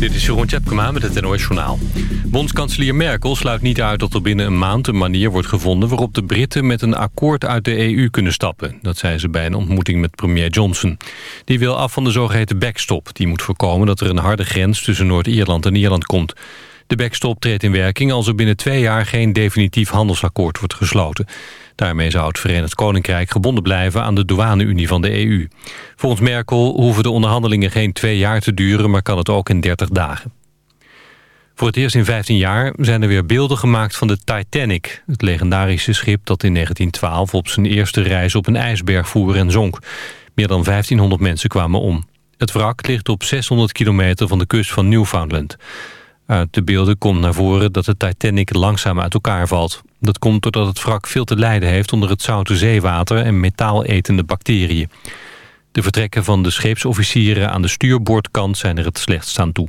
Dit is Jeroen Tjepkema met het NOS Journaal. Bondskanselier Merkel sluit niet uit dat er binnen een maand een manier wordt gevonden... waarop de Britten met een akkoord uit de EU kunnen stappen. Dat zei ze bij een ontmoeting met premier Johnson. Die wil af van de zogeheten backstop. Die moet voorkomen dat er een harde grens tussen Noord-Ierland en Ierland komt. De backstop treedt in werking als er binnen twee jaar geen definitief handelsakkoord wordt gesloten. Daarmee zou het Verenigd Koninkrijk gebonden blijven aan de douane-unie van de EU. Volgens Merkel hoeven de onderhandelingen geen twee jaar te duren, maar kan het ook in 30 dagen. Voor het eerst in 15 jaar zijn er weer beelden gemaakt van de Titanic. Het legendarische schip dat in 1912 op zijn eerste reis op een ijsberg voer en zonk. Meer dan 1500 mensen kwamen om. Het wrak ligt op 600 kilometer van de kust van Newfoundland. Uit de beelden komt naar voren dat de Titanic langzaam uit elkaar valt. Dat komt doordat het wrak veel te lijden heeft onder het zoute zeewater en metaaletende bacteriën. De vertrekken van de scheepsofficieren aan de stuurboordkant zijn er het slechtst aan toe.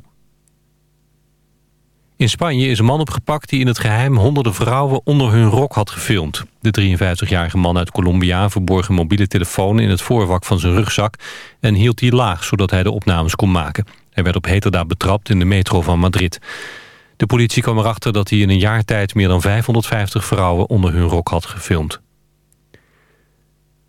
In Spanje is een man opgepakt die in het geheim honderden vrouwen onder hun rok had gefilmd. De 53-jarige man uit Colombia verborg een mobiele telefoon in het voorvak van zijn rugzak en hield die laag zodat hij de opnames kon maken. Hij werd op heterdaad betrapt in de metro van Madrid. De politie kwam erachter dat hij in een jaar tijd meer dan 550 vrouwen onder hun rok had gefilmd.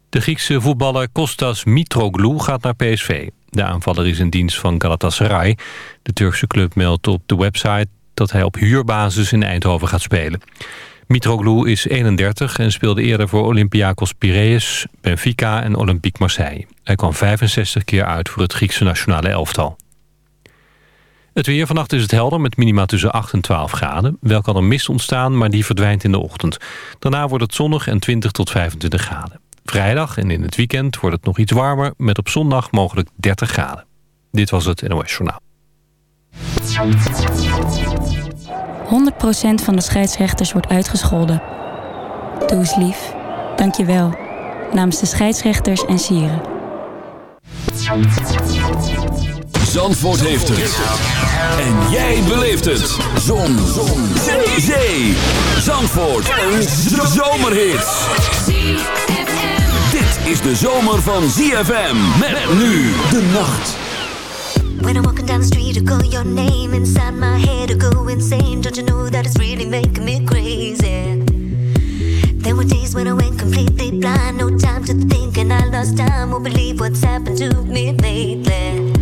De Griekse voetballer Kostas Mitroglou gaat naar PSV. De aanvaller is in dienst van Galatasaray. De Turkse club meldt op de website dat hij op huurbasis in Eindhoven gaat spelen. Mitroglou is 31 en speelde eerder voor Olympiakos Piraeus, Benfica en Olympique Marseille. Hij kwam 65 keer uit voor het Griekse nationale elftal. Het weer vannacht is het helder met minima tussen 8 en 12 graden. Wel kan er mist ontstaan, maar die verdwijnt in de ochtend. Daarna wordt het zonnig en 20 tot 25 graden. Vrijdag en in het weekend wordt het nog iets warmer... met op zondag mogelijk 30 graden. Dit was het NOS Journaal. 100% van de scheidsrechters wordt uitgescholden. Doe eens lief. Dank je wel. Namens de scheidsrechters en sieren. Zandvoort heeft het. En jij beleeft het. Zon. Zon. Zee. Zandvoort. Een zomerhit. Dit is de zomer van ZFM. Met nu de nacht. When I'm walking down the street, I call your name inside my head, I go insane. Don't you know that it's really making me crazy? There were days when I went completely blind, no time to think, and I lost time. Won't believe what's happened to me lately.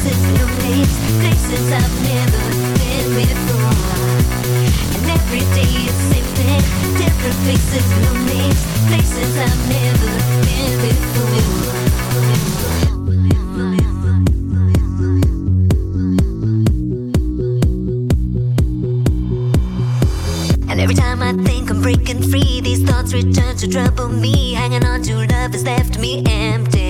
Places I've never been before. And every day it's same thing, different faces, no names, places I've never been before. And every time I think I'm breaking free, these thoughts return to trouble me. Hanging on to love has left me empty.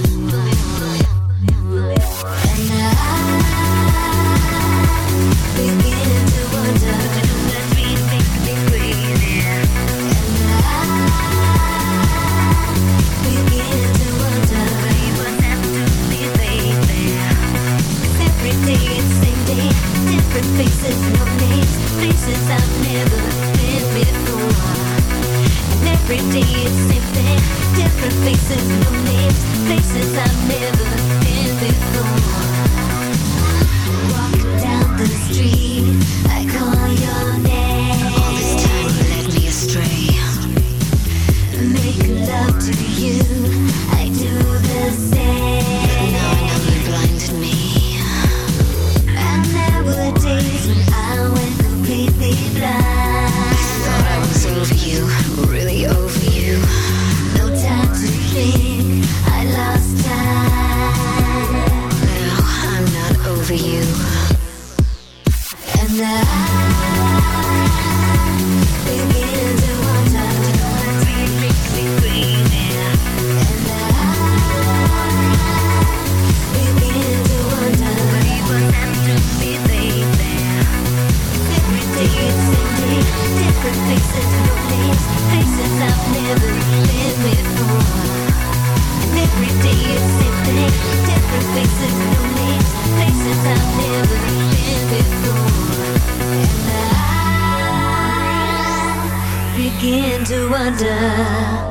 murder.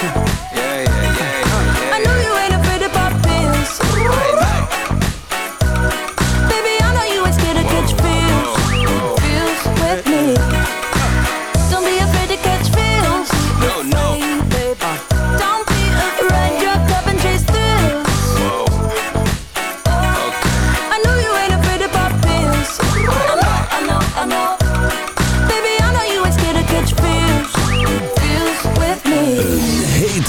I know you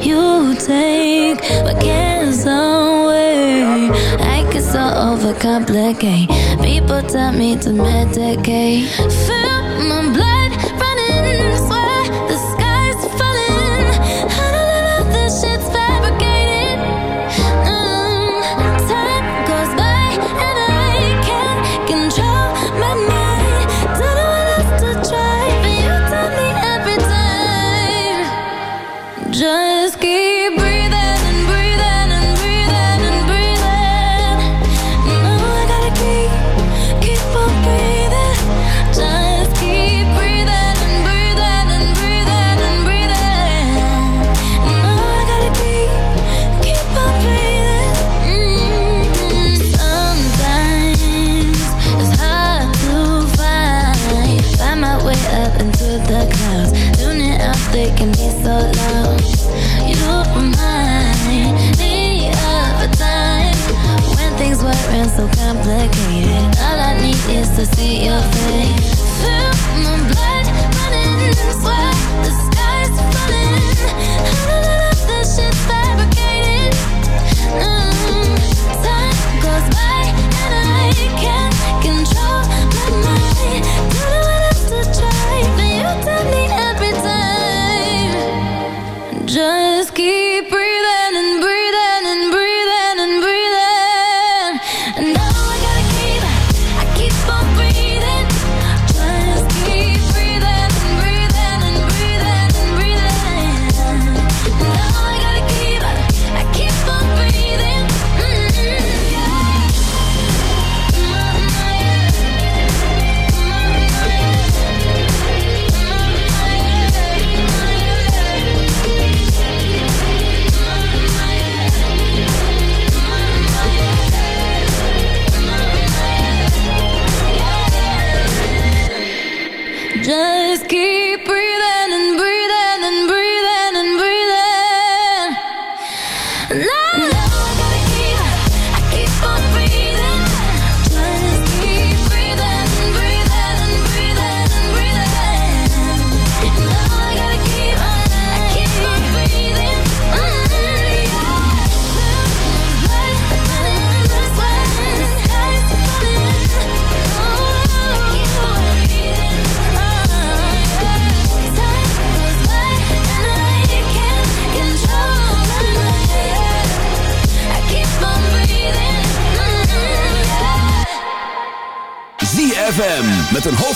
you take But can't some way. I get so overcomplicate. People tell me to medicate. Fill my blood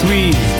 sweet.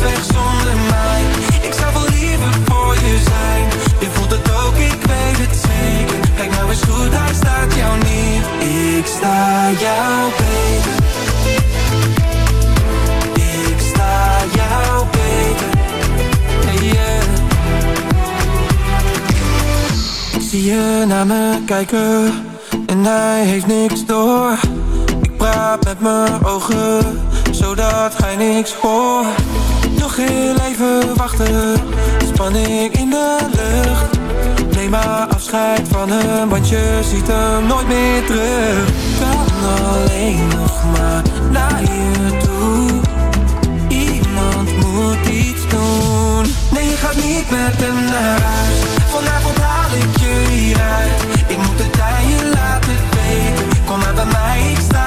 weg zonder mij. Ik zou wel liever voor je zijn. Je voelt het ook, ik weet het zeker. Kijk maar eens goed, hij staat jou niet. Ik sta jouw beter. Ik sta jou beter. Ik zie je naar me kijken En hij heeft niks door. Ik praat met mijn ogen zodat hij niks hoort. Nog heel even wachten, spanning in de lucht. Neem maar afscheid van hem, want je ziet hem nooit meer terug. Kan alleen nog maar naar je toe. Iemand moet iets doen. Nee, je gaat niet met hem naar huis. Vanavond haal ik je hieruit. Ik moet het aan je laten weten. Kom maar bij mij, ik sta.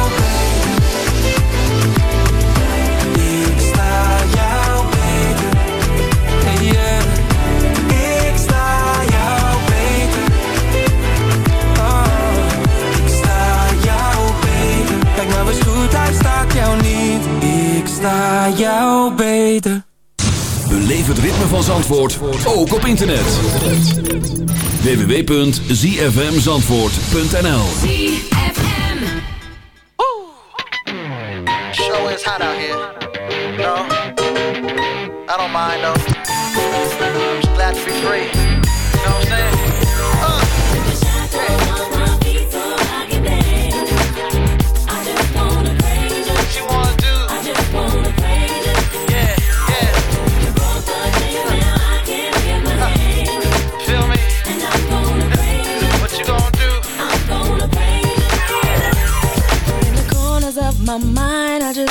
ritme van Zandvoort, ook op internet. www.zfmzandvoort.nl Show is hot out here.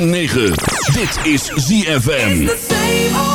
106.9. Dit is ZFM.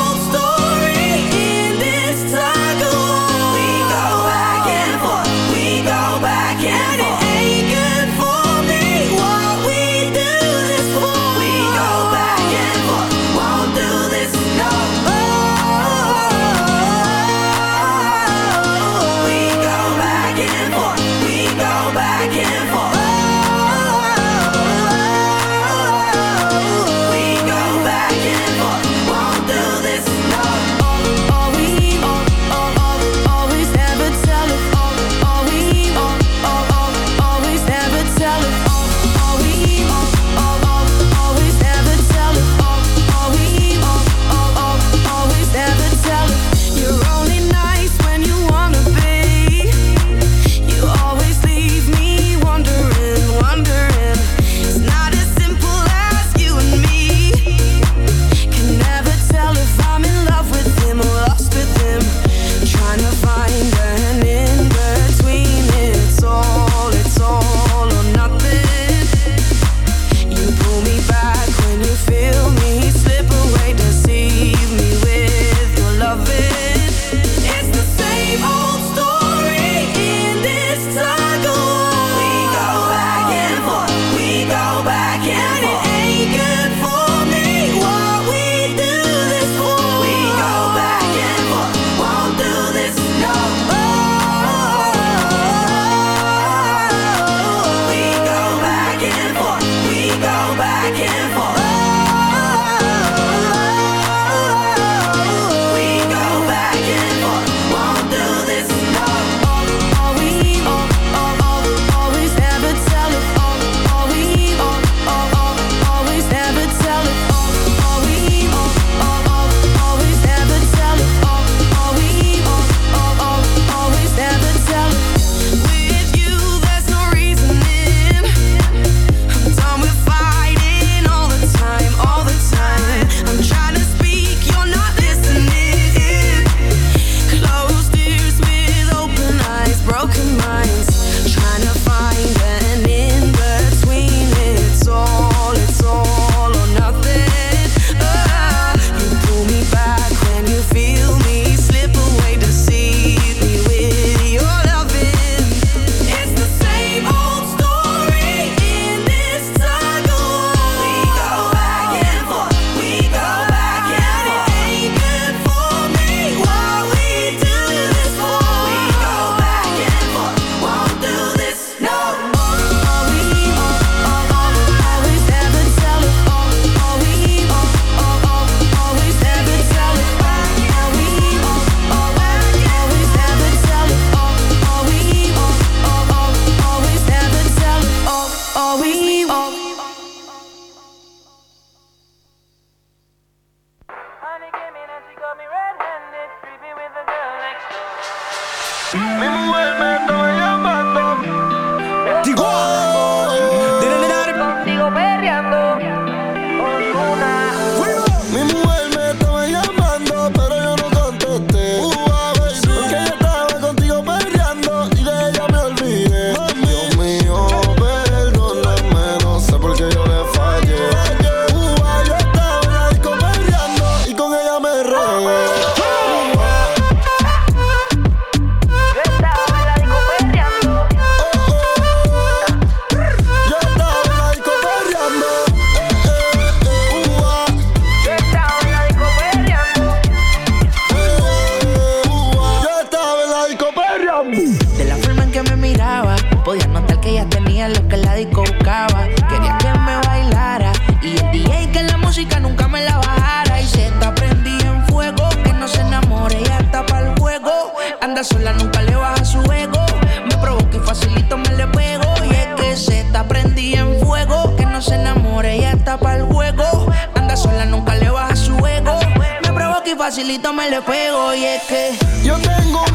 más le pego y es que yo tengo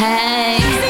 Hey.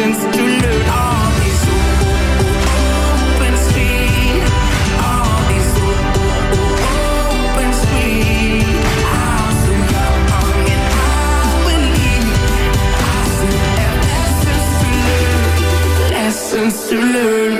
to learn. On these open on these open young and I believe I still have lessons to learn, lessons to learn.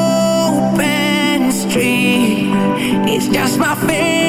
That's my favorite.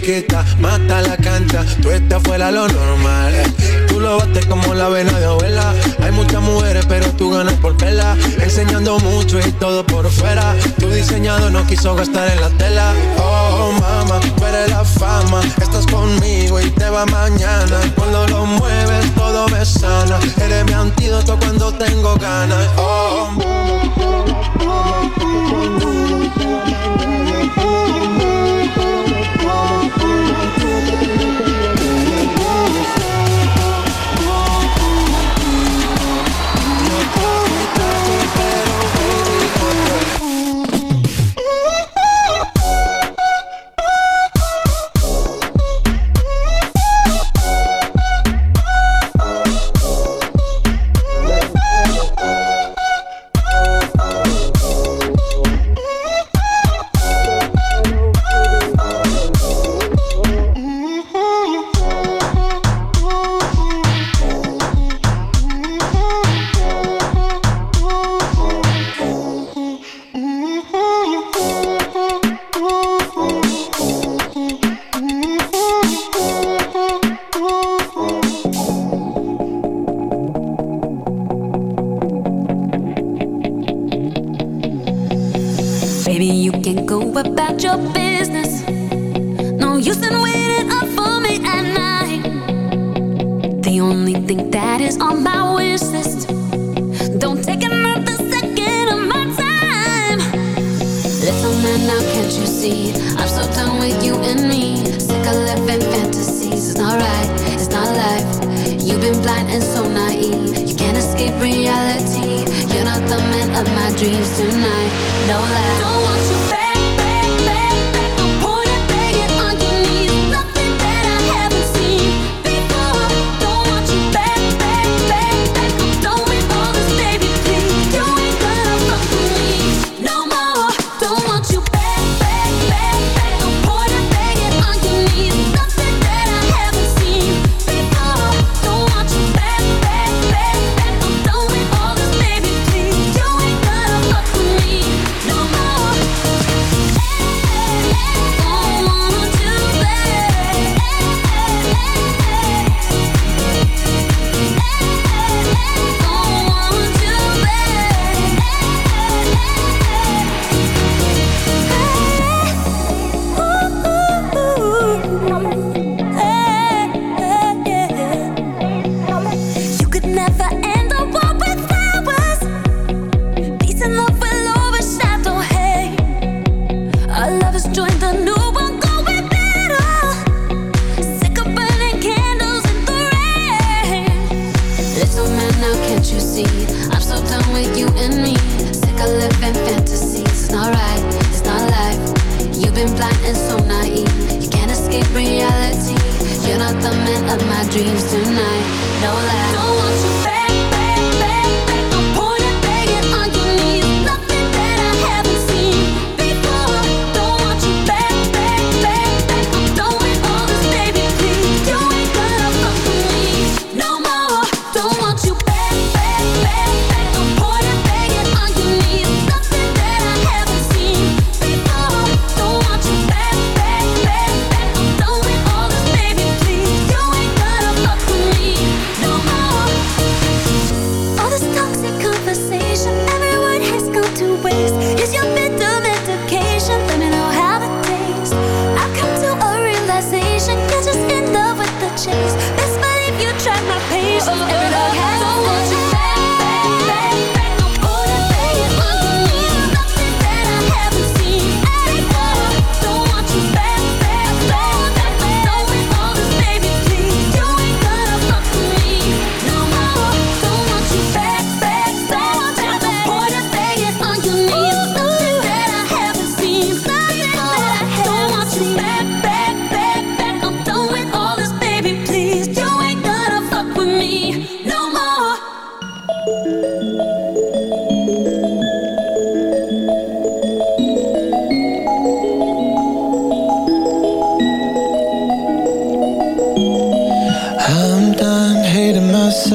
que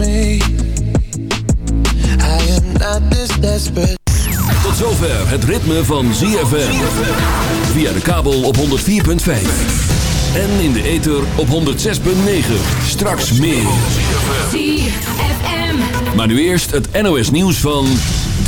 I am not this desperate. Tot zover het ritme van ZFM. Via de kabel op 104.5. En in de ether op 106.9. Straks meer. ZFM. Maar nu eerst het NOS nieuws van...